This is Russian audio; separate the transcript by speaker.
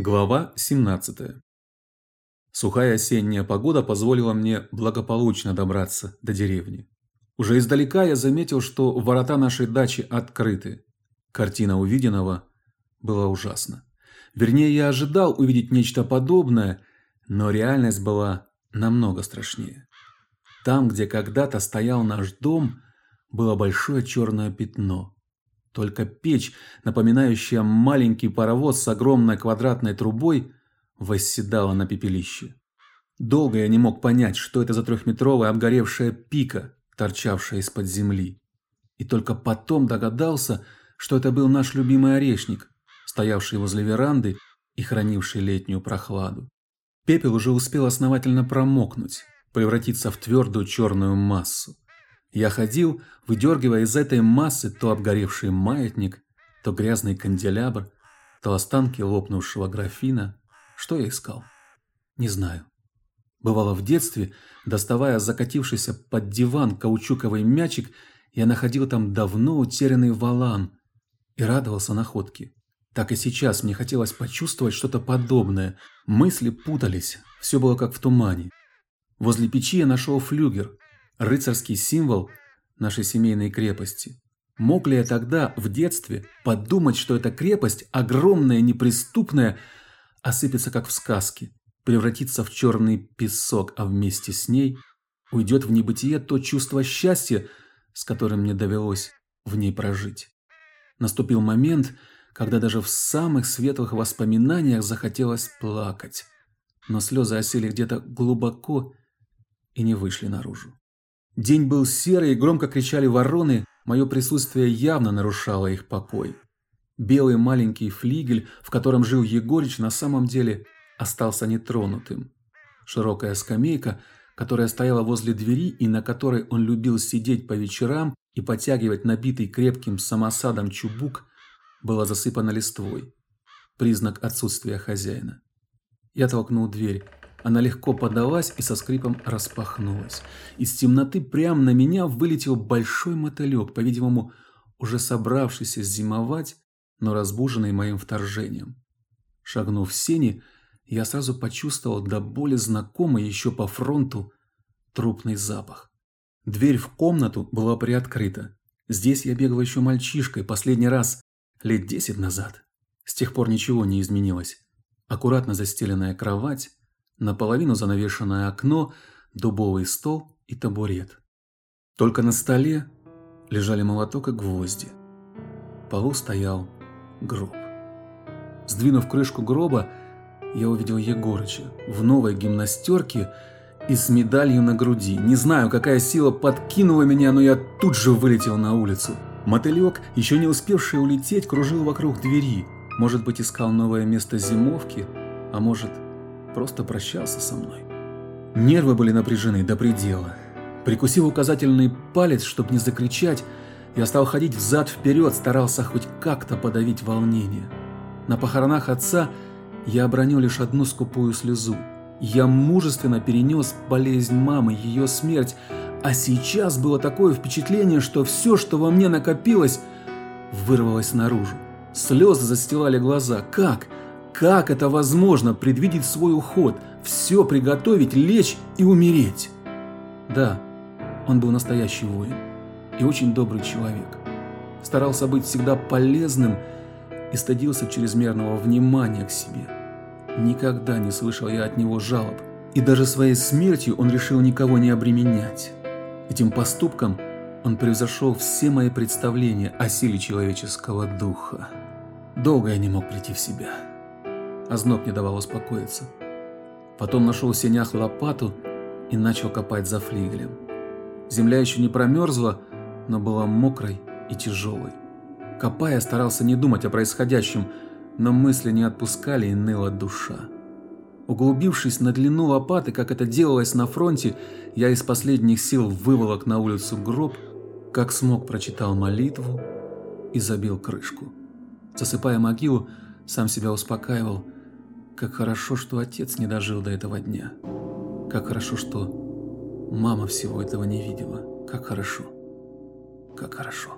Speaker 1: Глава 17. Сухая осенняя погода позволила мне благополучно добраться до деревни. Уже издалека я заметил, что ворота нашей дачи открыты. Картина увиденного была ужасна. Вернее, я ожидал увидеть нечто подобное, но реальность была намного страшнее. Там, где когда-то стоял наш дом, было большое черное пятно. Только печь, напоминающая маленький паровоз с огромной квадратной трубой, восседала на пепелище. Долго я не мог понять, что это за трехметровая обгоревшая пика, торчавшая из-под земли. И только потом догадался, что это был наш любимый орешник, стоявший возле веранды и хранивший летнюю прохладу. Пепел уже успел основательно промокнуть, превратиться в твердую черную массу. Я ходил, выдергивая из этой массы то обгоревший маятник, то грязный канделябр, то останки лопнувшего графина. Что я искал? Не знаю. Бывало в детстве, доставая закатившийся под диван каучуковый мячик, я находил там давно утерянный валан и радовался находке. Так и сейчас мне хотелось почувствовать что-то подобное. Мысли путались, все было как в тумане. Возле печи я нашел флюгер, рыцарский символ нашей семейной крепости. Мог ли я тогда, в детстве, подумать, что эта крепость, огромная, неприступная, осыпется как в сказке, превратится в черный песок, а вместе с ней уйдет в небытие то чувство счастья, с которым мне довелось в ней прожить. Наступил момент, когда даже в самых светлых воспоминаниях захотелось плакать, но слезы осели где-то глубоко и не вышли наружу. День был серый, громко кричали вороны, мое присутствие явно нарушало их покой. Белый маленький флигель, в котором жил Егорич, на самом деле остался нетронутым. Широкая скамейка, которая стояла возле двери и на которой он любил сидеть по вечерам и потягивать набитый крепким самосадом чубук, была засыпана листвой. Признак отсутствия хозяина. Я толкнул дверь. Она легко подалась и со скрипом распахнулась. Из темноты прямо на меня вылетел большой мотылек, по-видимому, уже собравшийся зимовать, но разбуженный моим вторжением. Шагнув в сени, я сразу почувствовал до боли знакомый еще по фронту трупный запах. Дверь в комнату была приоткрыта. Здесь я бегал еще мальчишкой, последний раз лет десять назад. С тех пор ничего не изменилось. Аккуратно застеленная кровать, наполовину занавешенное окно, дубовый стол и табурет. Только на столе лежали молоток и гвозди. В полу стоял гроб. Сдвинув крышку гроба, я увидел Егорыча в новой гимнастерке и с медалью на груди. Не знаю, какая сила подкинула меня, но я тут же вылетел на улицу. Мотылек, еще не успевший улететь, кружил вокруг двери. Может быть, искал новое место зимовки, а может, просто прощался со мной. Нервы были напряжены до предела. Прикусив указательный палец, чтобы не закричать, я стал ходить взад-вперед, старался хоть как-то подавить волнение. На похоронах отца я обронил лишь одну скупую слезу. Я мужественно перенес болезнь мамы, ее смерть, а сейчас было такое впечатление, что все, что во мне накопилось, вырвалось наружу. Слезы застилали глаза. Как? Как это возможно предвидеть свой уход, все приготовить, лечь и умереть? Да, он был настоящий воин и очень добрый человек. Старался быть всегда полезным и стыдился чрезмерного внимания к себе. Никогда не слышал я от него жалоб, и даже своей смертью он решил никого не обременять. Этим поступком он превзошел все мои представления о силе человеческого духа. Долго я не мог прийти в себя. Озноб не давал успокоиться. Потом нашел в сенях лопату и начал копать за флигелем. Земля еще не промерзла, но была мокрой и тяжелой. Копая, старался не думать о происходящем, но мысли не отпускали и ныла душа. Углубившись на длину лопаты, как это делалось на фронте, я из последних сил выволок на улицу гроб, как смог прочитал молитву и забил крышку. Засыпая могилу, сам себя успокаивал – как хорошо, что отец не дожил до этого дня. Как хорошо, что мама всего этого не видела. Как хорошо. Как хорошо.